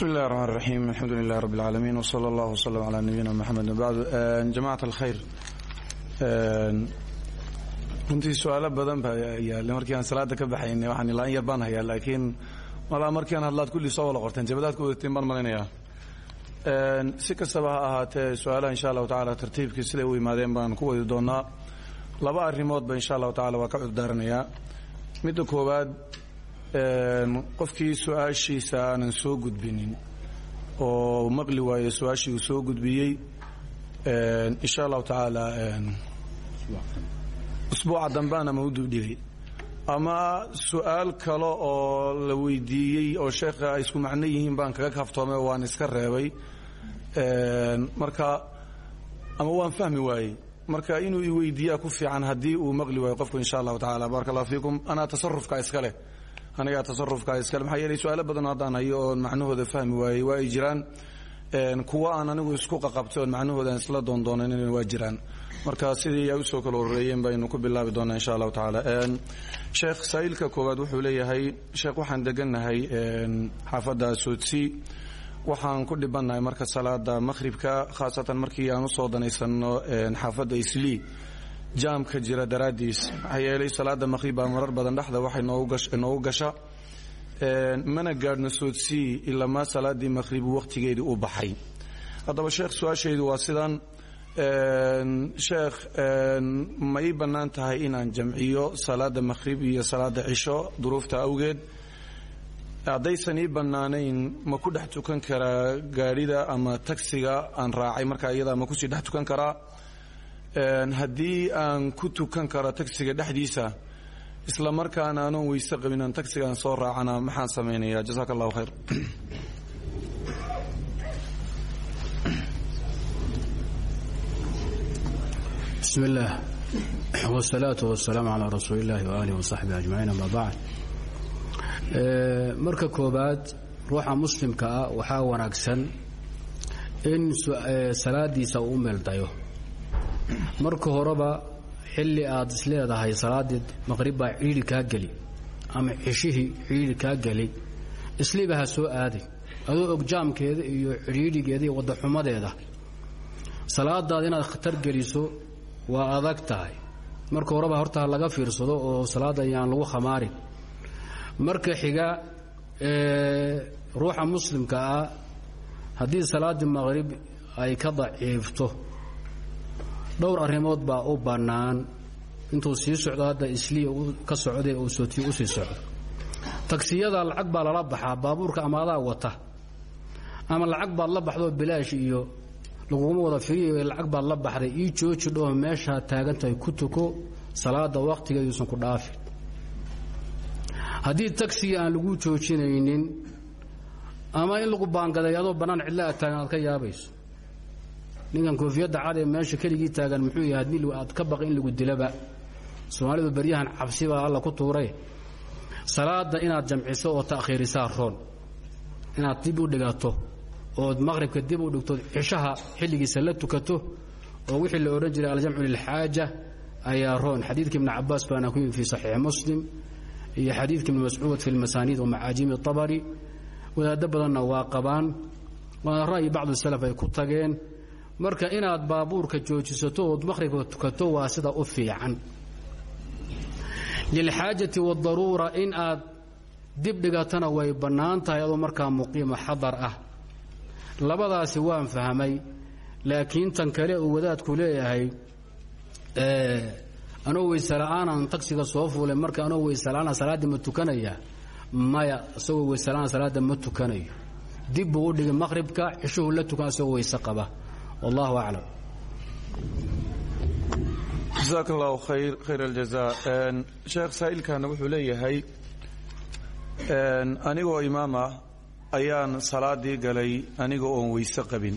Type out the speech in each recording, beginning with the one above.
bismi illahi raxmaan raxiim alxamdu lilahi rabbi اlcaalamiin wsala allah wslm calaa nabiyina moxamed bacdu jamacat alkhayr runtii su'aalo badan baa yaale markii aan salaada ka baxaynay waxaan ilaan yar baan hayaa laakiin malaa markii aan hadlaad kulli soo wada qorteen jabadaad ku wadatiin baan malaynayaa si kastaba ha ahaatee su'aalaha insha allahu tacala tartiibkii siday u yimaadeen baan ku wadi doonaa laba arrimoodba insha allahu tacala waa ka cudurdaaranayaa. Midda koowaad qofkii su'aashiisa soo gudbinin oo maqli waayo su'aashii uu soo gudbiyey insha allahu tacaala usbuuca u dubdhigay ama su'aal kale oo la weydiiyey oo sheekha isku macno baan kaga kaftoomay oo waan iska reebay. Marka ama waan fahmi waayey. Marka inuu iweydiiyaa ku fiican haddii uu maqli waayo qofku insha allahu tacala baaraka fiikum. Anaa tasarufka iska leh anigaa tasarufka iskale. Maxaa yeelay su'aalo badan haddaan hayo oon macnahooda fahmi waayey waa ay jiraan kuwa aan anigu isku qaqabtay oon macnahooda aan isla doondoonan waa jiraan. Marka sidii ay u soo kala horeeyeen baynu ku bilaabi doonaa insha allahu tacaala. Sheekh saa'ilka koowaad wuxuu leeyahay sheekh waxaan degannahay xaafadda soodsi waxaan ku dhibannahay marka salaada maqhribka khaasatan markii aan u soo danaysanno xaafadda islii jaamka jira daraaddiis maxaa yeelay salaada maqhrib baa marar badan dhexda waxay noogu gasha. Mana gaadhno soodsii ilamaa salaadii maqhrib wakhtigeedii u baxay. Haddaba sheekh su'aashaydu waa sidan sheekh ma ii bannaan tahay jamciyo salaada maqhrib iyo salaada cisho duruufta awgeed. Haddaysan ii ma ku dhex tukan karaa ama tagsiga aan raacay markaa iyada ma ku sii dhex tukan karaa haddii aan ku tukan karo tagsiga dhexdiisa isla markaana anoon weyse qabin aan tagsigaan soo raacana maxaan samaynayaa? Jasaaka allahu khayr. Bismi illaah wsalaatu wasalaamu calaa rasuuli illahi waaalih wasaxbihi ajmaciin ama bacd. Marka koobaad ruuxa muslimka ah wanaagsan in salaadiisa uu u meeldayo marka horeba xilli aad isleedahay salaaddii maqrib baa ciidhi kaa geli ama cishihii ciidhi kaa geli isliiba ha soo aaday adoo og jaamkeeda iyo cidhiidhigeeda iyo waddaxumadeeda salaadaada inaad khatar geliso waa adag tahay. Marka horeba horta laga fiirsado oo salaadda ayaan lagu khamaarin marka xiga ruuxa muslimka ah haddii salaaddii maqrib ay ka daciifto dhowr arrimood baa u bannaan. Intuu sii socdo hadda isliya ka socday oo sootiyo u sii socdo. Tagsiyada lacag baa lala baxaa baabuurka ama adaa wata. Ama lacag baad la baxdoo bilaash iyo laguguma wada firiy lacag baad la baxday ii jooji dhoo meeshaa taagantahay ku tuko salaada wakhtiga yuusan ku dhaafin haddii tagsiga aan lagu joojinaynin ama in lagu baangaday adoo bannaan cidla a taagan aad ka yaabayso ninkan koofiyadda cad ee meesha keligii taagan muxuu yahay haddii aad ka baqi in lagu dilaba. Soomaalidu baryahan cabsi baa alla ku tuuray. Salaada inaad jamciso oo ta'khiirisaa roon. Inaad dib u dhigato ood maqhribka dib u dhigto cishaha xilligiisa la tukato oo wixii la odhan jiray aljamcu lilxaaja ayaa roon. Xadiidka ibni cabaas baana ku yimid fii saxiixi muslim iyo xadiidka ibni mascuud fi lmasaaniid wa macaajimi abari wadaaddo badanna waa qabaan. Waana ra'yi bacdu salaf ay ku tageen marka inaad baabuurka joojisato ood maqhribka tukato waa sida u fiican. Lilxaajati wadaruura in aad dib dhigatana way bannaan tahay adoo markaa muqiima xadar ah. Labadaasi waan fahmay laakiin tan kale uu wadaadku leeyahay anoo weysela'aanaan tagsiga soo fuulay marka anoo weysela'aana salaaddii ma tukanaya? Maya isagoo weysela'aan salaadda ma tukanayo. Dib buu u dhigay maqhribka cishuhu la tukan isagoo weyse qaba wallahu aclam jasaaka allahu khayr khayr aljaza sheekh saa'ilkana wuxuu leeyahay anigoo imaam ah ayaan salaadii galay aniga oon weyse qabin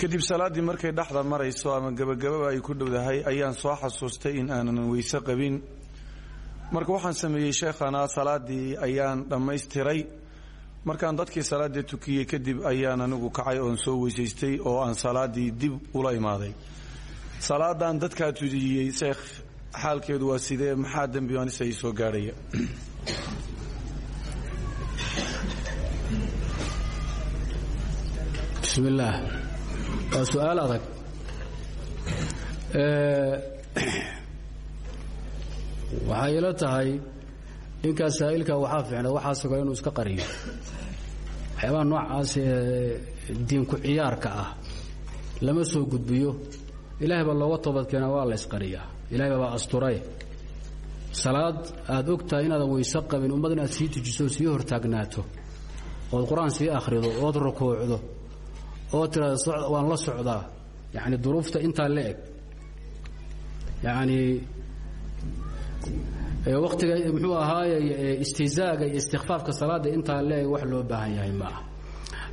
kadib salaaddii markay dhexda marayso ama gebagababa ay ku dhowdahay ayaan soo xasuustay in aanan weyse qabin marka waxaan sameeyey sheekhana salaaddii ayaan dhammaystiray markaan dadkii salaaddii tukiyey kadib ayaan anigu kacay oon soo weysaystay oo aan salaaddii dib ula imaaday. Salaadan dadkaa tujiyey sheekh xaalkeedu waa sidee? Maxaa dembi anisa ii soo gaadhaya? Bismi illaah waa su'aal adag. Waxay ila tahay ninkaa saa'ilka waxaa fiicna waxaa sugan inuu iska qariyo waxyaabaha noocaas ee diinku ciyaarka ah lama soo gudbiyo. Ilaahay baa looga toobadkeena waa la isqariyaa. Ilahay baa asturay. Salaad aad og tahay inaadan qabin ummad sii tujiso oo sii hortaagnaato ood qur'aan sii akhrido ood rukuucdo ood tiraada waan la socdaa. Yacni duruufta intaa la eg. Yacni waktiga muxuu ahaaye istihzaaga iyo istikfaafka salaada intaa le wax loo baahan yahay ma ah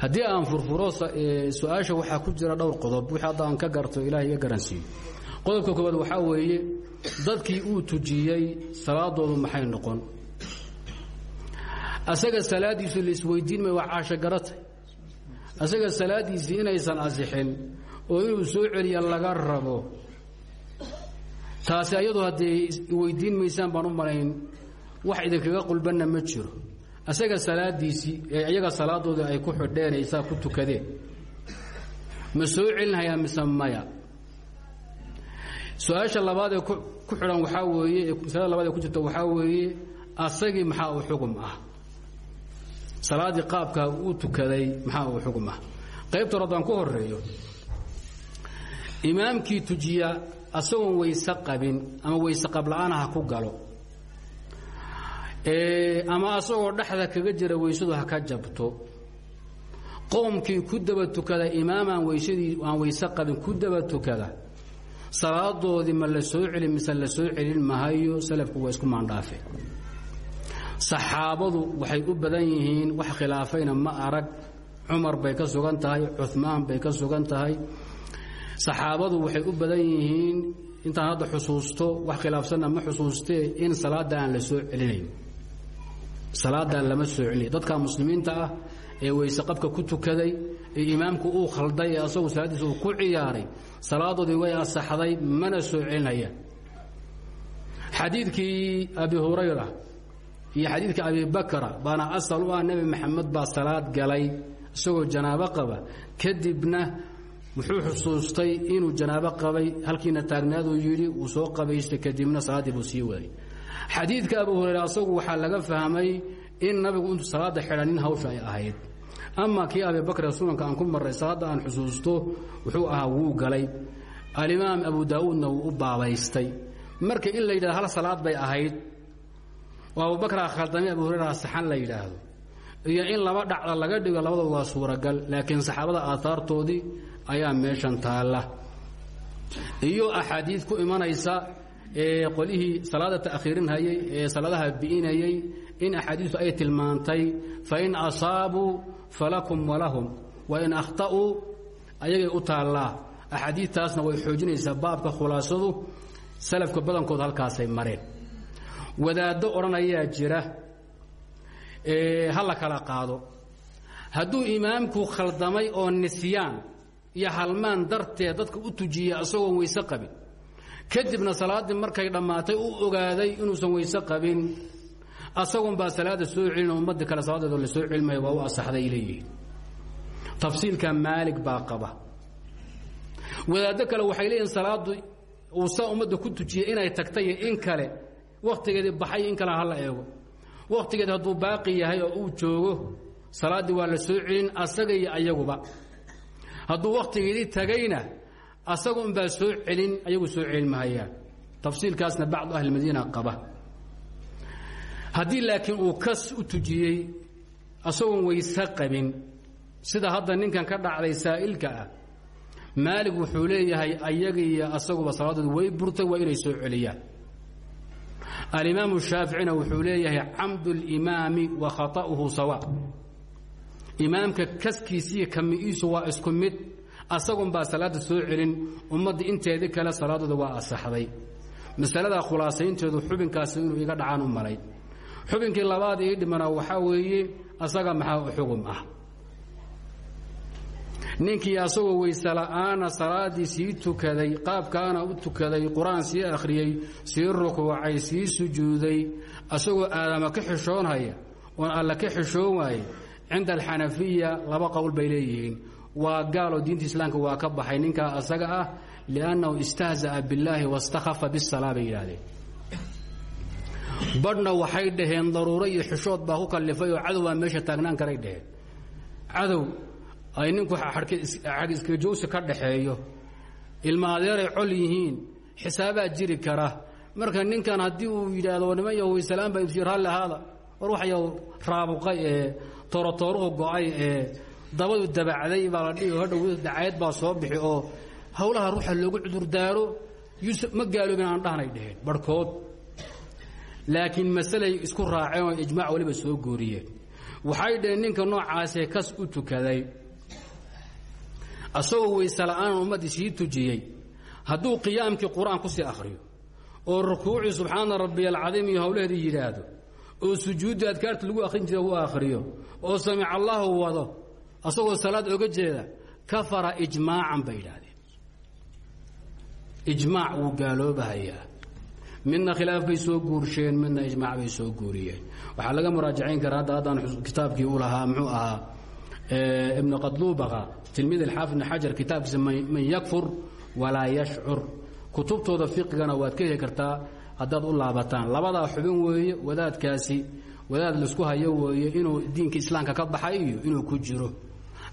aan furfuro su'aasha ku jira dhowr qodob wixii aan ka garto ilahay iga garansiiyo qodobka koowaad waxaa weeye dadkii uu tujiyey salaadoodu maxay noqon? Asaga salaadiisu laisweydiin may waa caasho garatay asaga salaadiisii inaysan asixin oo inuu soo celiya laga rabo taasi ayadu haddee weydiin maysaan baan u malayn wax idinkaga qulbanna ma jiro. Asaga salaadiisii ee iyaga ay ku xidheen isaa ku tukadeen. Ma soo celinhayaa mise labaad ee ku xidhan waxaa weeye masalada labaad ee ku jirta waxaa weeye asagii maxaa uu xugum ah? Salaaddii qaabkaa uu tukaday maxaa uu xugum ah? Qaybta hore haddaan ku horeeyo imaamkii tujiya asagoon weyse qabin ama weyse qabla'aana ha ku galo. Ama asagoo dhexda kaga jira weysadu ha ka jabto. Qoomkii ku daba tukada imaamaan weysadii aan weyse qabin ku daba tukada salaadoodii ma la soo celin mise la soo celin mahayo salafku waa isku maandhaafe. Saxaabadu waxay u badan yihiin wax khilaafayna ma arag cumar bay ka sugan tahay cumaan bay ka sugan tahay saxaabadu waxay u badan yihiin intaan hadda xusuusto wax khilaafsanna ma xusuustee in salaada aan la soo celinayn salaadaan lama soo celinayn dadka muslimiinta ah ee weyse qabka ku tukaday ee imaamku uu khalday ee asagu salaaddiisa ku ciyaaray salaadoodii way asaxday mana soo celinayaan xadiidkii abi hurayra iyo xadiidka abi bakra baana asal u ah maxamed baa salaad galay isagoo janaabo qaba. Kadibna wuxuu xusuustay inuu janaabo qabay halkiina taagnaaduu yidhi wuu soo qabaystay kadibna salaaddii buu sii waday. Xadiidka abu hurayra asagu waxaa laga fahmay in nabigu intuu salaada xidhanin hawsha ay ahayd. Ama kii abibakr sunanka aan ku marray salaadda aan xusuusto wuxuu ahaa wuu galay. Alimaam abu daa'uudna wuu u baabaystay. Marka in la hal salaad bay ahayd oo abubakraa khaldamay abu hurayra saxan la yidhaahdo. Iyo in laba dhacda laga dhigo labadaba waa suuragal laakiin saxaabada aaaartoodii ayaa meeshan taalla. Iyo axaadiid ku imanaysa ee qolihii salaada ta'khiirinhayay ee salaadaha bi'inayay in axaadiistu ay tilmaantay fain asaabuu falakum walahum wain akhta'uu ayagay u taallaa axaadiidtaasna way xoojinaysaa baabka khulaasadu salafka badankood halkaasay mareen. Wadaaddo odhanayaa jira ha la kala qaado. Hadduu imaamku khaldamay oo nisyaan iyo halmaan darteed dadka u tujiyey isagoon weyse qabin. Kadibna salaaddii markay dhammaatay u ogaaday inuusan weyse qabin. Asagun baa salaada soo celin ummadii kale salaadeedoo la soo celimaya waa u asaxday leeyihiin tafsiilka maalig baa qaba. Wadaaddo kale waxay leeyihiin salaaddu uu saa ummadda ku tujiyey inay tagtay in kale wakhtigeedii baxay in kale hala eego. Wakhtigeedi hadduu baaqi yahay oo uu joogo salaaddii waa la soo celin asaga ayaguba hadduu wakhtigeedii tagayna asaga unbaa soo celin ayagu soo celin tafsiilkaasna bacdu ahlilmadiina qaba. Haddii laakiin uu kas u tujiyey asagoon weyse qabin sida hadda ninkan ka dhacday saa'ilka ah maalig wuxuu leeyahay ayaga iyo asaguba salaadoodu way burtay waa inay soo celiyaan. Alimaamu shaaficina wuxuu leeyahay camdu اlimaami wa khaطa'uhu sawa imaamka kaskiisiiyo kami'iisu waa isku mid asagun baa salaadda soo celin ummadda inteedii kale salaadooda waa asaxday. Masaladaa khulaasaynteedu xubinkaasi inuu iga dhacaan u malay xubinkii labaad ii dhimana waxaa weeye asaga maxaa u xugum ah? Ninkii asagoo weyse la'aana salaaddii sii tukaday qaabkaana u tukaday qur'aan sii akhriyey sii rukuucay sii sujuuday asagoo aadama ka xishoonhaya oon alla ka xishoon cinda alxanafiya laba qowl bay leeyihiin waa gaaloo diinta islaamka waa ka baxay ninkaa asaga ah liannahu istahza'a billaahi wastakhafa bisalaa bay yidhaahdeen badhna waxay dhaheen daruuro iyo xishood baa ku kallifay oo cadow meesha taagnaan karay dhaheen cadow ay ninku xag iskajowsi ka dhaxeeyo ilma adeeray col yihiin xisaabaad jiri kara marka ninkan haddii uu yidhaahdo niman yahow islaan baa raalli ahaada war waxyaw raabuqay ee toorotooruhu go'ay ee dabadu dabacday baa la dhihi hadhow dacayd baa soo bixi oo howlaha ruuxa loogu cudurdaaro ma gaaloobin aan dhahnay dheheen barhkood laakiin masalay isku raaceen oo ijmaac waliba soo gooriyeen waxay dhaheen ninka noocaasee kas u tukaday asagoo weyse la'aanan ummaddii sii tujiyey hadduu qiyaamkii qur'aan ku sii akhriyo oo rukuucii subxaana rabbiy alcadiim iyo howlaheedii yidhaahdo oo sujuuddii adkaarta lagu akhrin jira u akhriyo oo samic allahu wado asagoo salaad oga jeeda kafara ijmaacan bay yidhaahdeen. Ijmaac wuu gaaloobahayaa. Midna khilaaf bay soo guursheen midna ijmaac bay soo guuriyeen. Waxaa laga muraajacayn karaa hadda haddaan kitaabkii lahaa muxuu ahaa ibnu qadlubaqa tilmiid alxaafid ibn xajar kitaabkiisa man yakfur walaa yashcur. Kutubtooda fiqigana waad ka heli kartaa haddaad u laabataan. Labadaa xubin weeye wadaadkaasi wadaad la isku hayo weeye inuu diinka islaamka ka baxay iyo inuu ku jiro.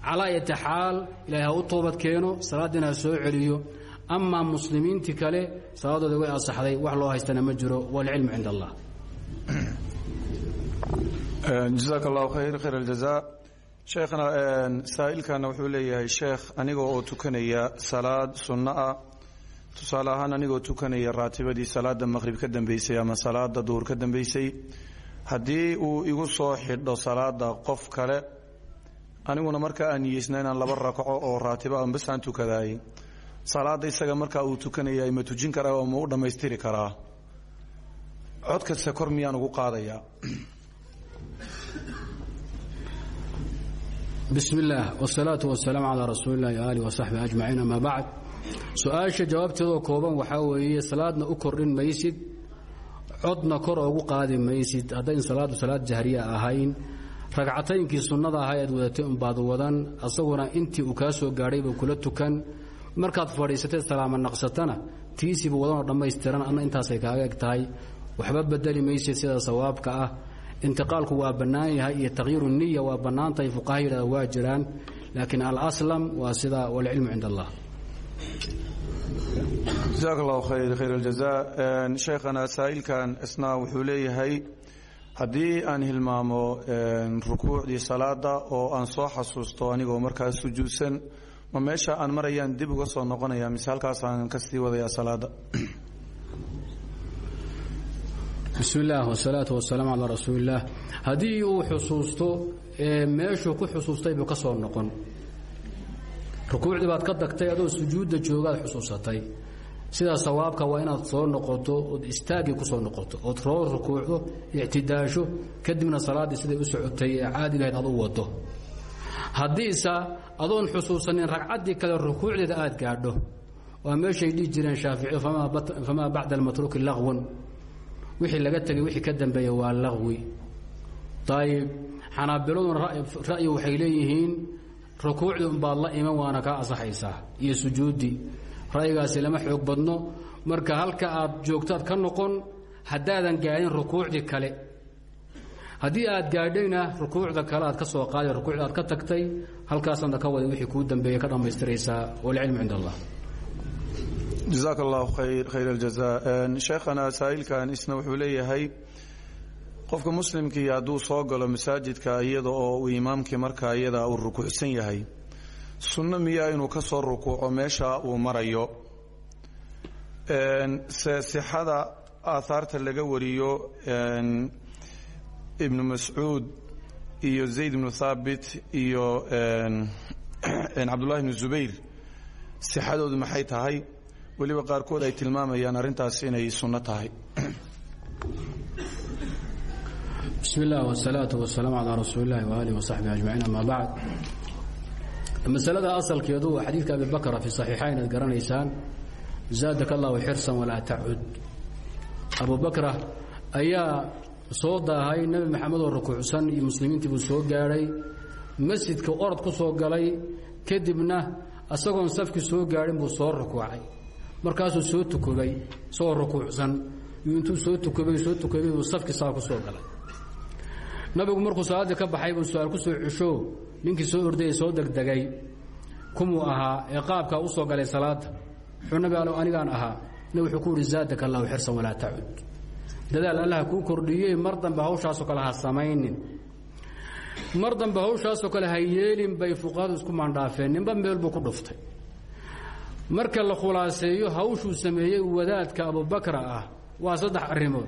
Calaa ayati xaal ilaahay ha u toobad keeno salaaddiina ha soo celiyo. Amaa muslimiintii kale salaadooda way asaxday wax loo haystana ma jiro. Waalcilmu cind allah. Jazaak allahu khayr khayr aljaza sheekhna saa'ilkana wuxuu leeyahay sheekh aniga oo tukanaya salaad sunno ah tusaale ahaan anigoo tukanaya raatibadii salaada maqhrib ka dambeysay ama salaada duhur ka dambeysay haddii uu igu soo xidho salaada qof kale aniguna marka aan niyeysna inaan laba ragco oo raatibo aan bas aan salaada isaga markaa uu tukanaya ma tujin karaa oo ma u dhammaystiri karaa? Codkasta kor miyaan ugu qaadayaa? Bismi illaah wsalaatu wasalaamu calaa rasuuli illahi aalih wasaxbi ajmaciin ama bacd su'aasha jawaabteedoo kooban waxaa weeye salaadna u kordhin maysid codna kor oogu qaadi maysid. Haddayn salaadu salaad jahriya ahayn ragcataynkii sunnada ahaa ead wadatay unbaad wadan. Asaguna intii uu kaa soo gaadhayba kula tukan. Markaad fadhiisatay salaama naqsatana tiisiiba wadanoo dhammaystiran adna intaasay kaaga eg tahay. Waxba bedeli maysid sida sawaabka ah. Intiqaalku waa bannaan yahay iyo takhyiiru niya waa bannaan tahay. Fuqaha yidhahda waa jiraan laakiin alaslam waa sida walcilmu cind allah jazaak allahu khayr khayr aljaza sheekhana saa'ilkan isna wuxuu leeyahay haddii aan hilmaamo rukuucdii salaada oo aan soo xasuusto anigoo markaas sujuudsan ma meesha aan marayaan dib uga soo noqonaya mise halkaasaan ka sii wadayaa salaada? Bismi illaah wsalaatu wasalaamu calaa rasuuli illaah haddii uu xusuusto meeshuu ku xusuustay buu ka soo noqon rukuucdii baad ka tagtay adoo sujuudda joogaad xusuusatay. Sidaa sawaabka waa inaad soo noqoto ood istaaggii ku soo noqoto ood roo rukuucdo ictidaasho kadibna salaaddii siday u socotay ee caadigahayd aad u wado. Haddiise adoon xusuusanin ragcaddii kale rukuucdeeda aad gaadho waa meeshay dhihi jireen shaaficiyu famaa bacda almatruuki laqwun wixii laga tegay wixii ka dambeeya waa laqwi ayib xanaabiladuna ra'yi waxay leeyihiin rukuucdii unbaad la iman waana kaa asaxaysaa iyo sujuuddii ra'yigaasi lama xoog badno. Marka halka aad joogtaad ka noqon haddaadan gaadhin rukuucdii kale. Haddii aad gaadhayna rukuucda kale aad ka soo qaaday rukuucda aad ka tagtay halkaasaadna ka waday wixii kuu dambeeya ka dhammaystiraysaa walcilmu cind allah. Jazaak allahu khayr khayr aljaza sheekhana saa'ilkan isna wuxuu leeyahay qofka muslimkii hadduu soo galo masaajidka iyada oo uu imaamkii markaa iyada uu rukuucsan yahay sunno miyaa inuu ka soo rukuuco meesha uu marayo? Se sixada aahaarta laga wariyo ibnu mascuud iyo zayd ibnu thaabit iyo cabdullahi ibnu zubayr sixadoodu maxay tahay? Weliba qaarkood ay tilmaamayaan arrintaas inay sunno tahay bismi illah wsalaatu wasalaamu calaa rasuuli illahi waaalih wasaxbi ajmaciin ama bacd masalada asalkeedu waa xadiidka abi bakra fi saxiixayn aad garanaysaan zaadaka allahu xirsan walaa tacud abu bakra ayaa soo daahay nebi maxamed oo rukuucsan iyo muslimiintii buu soo gaadhay masjidka orod ku soo galay kadibna isagoon safkii soo gaadhin buu soo rukuucay. Markaasuu soo tukubay isagoo rukuucsan. Yuu intuu soo tukubay soo tukubay buu safkii saa soo galay nabigu markuu salaaddii ka baxay buu su'aal ku soo cesho ninkii soo ordayay soo degdegay. Kumuu ahaa ee qaabkaa u soo galay salaadda. Wuxuu anigaan ahaa. Nabi wuxuu ku yidhi zaadaka allahu xirsan walaa tacud. Dadaal allaha kuu kordhiyey mar dambe hawshaasoo kale ha samaynin. Mar dambe hawshaasoo kale ha yeelin bay fuqahadu isku maandhaafeen. Ninba meel buu ku dhuftay. Marka la khulaaseeyo hawshuu sameeyey wadaadka abubakra ah waa saddex arrimood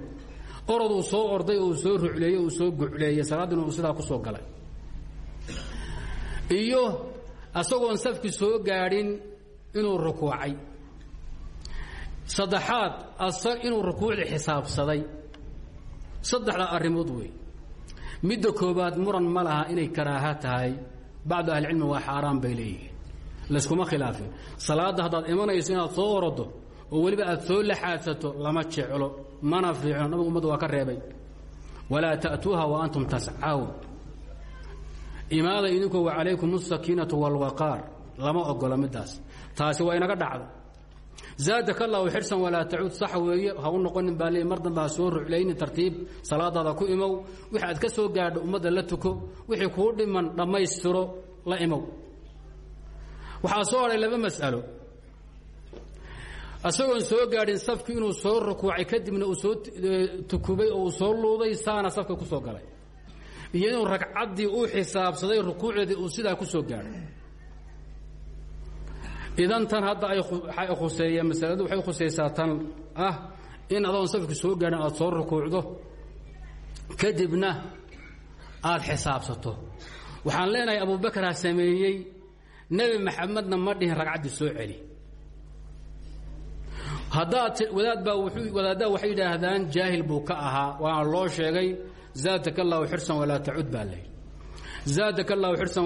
orod uu soo orday uu soo rucleeyey uu soo gucleeyey. Salaaddina uu sidaa ku soo galay. Iyo asagoon safki soo gaadhin inuu rukuucay. Saddexaad inuu rukuucdii xisaabsaday. Saddexda arrimood wey midda koobaad muran ma laha inay karaaha tahay. Bacdu ahlicilmi waa xaaraan bay leeyihiin. Layskuma khilaafin. Salaadda haddaad imanayso inaad soo orodo oo weliba aad soo laxaadsato lama jeclo mana fiicno. Nabigu ummadda waa ka reebay. Walaa ta'tuuha wa antum tascawn imaada idinkoo wa calaykum asakiinatu wاlwaqaar lama ogola midaas. Taasi waa inaga dhacda zaadaka allahu xirsan walaa tacuud sax weeye ha u noqonin baa leey mar dambe ha soo ruclaynin tartiib. Salaadaada ku imow. Wixi aad ka soo gaadho ummadda la tuko. Wixii kuu dhiman dhammaystiro la imow. Waxaa soo hadhay laba mas'alo isagoon soo gaadhin safki inuu soo rukuucay kadibna uu soo tukubay oo uu soo luuday saana safka ku soo galay. Iyo inuu ragcaddii u xisaabsaday rukuucdeedii uu sidaa ku soo gaadhay. Idan tan hadda ay khuseeyeen masaladu waxay khusaysaa tan ah in adoon safki soo gaadhin aad soo rukuucdo kadibna aad xisaabsato. Waxaan leenahay abubakar ha sameeyey nebi maxamedna ma dhihin ragcaddii soo celi haddaad wadaad baa wadaaddaa waxay yidhaahdaan jaahil buu ka ahaa. Waana loo sheegay zaadaka allahu xirsan walaa tacud baa zaadaka allahu xirsan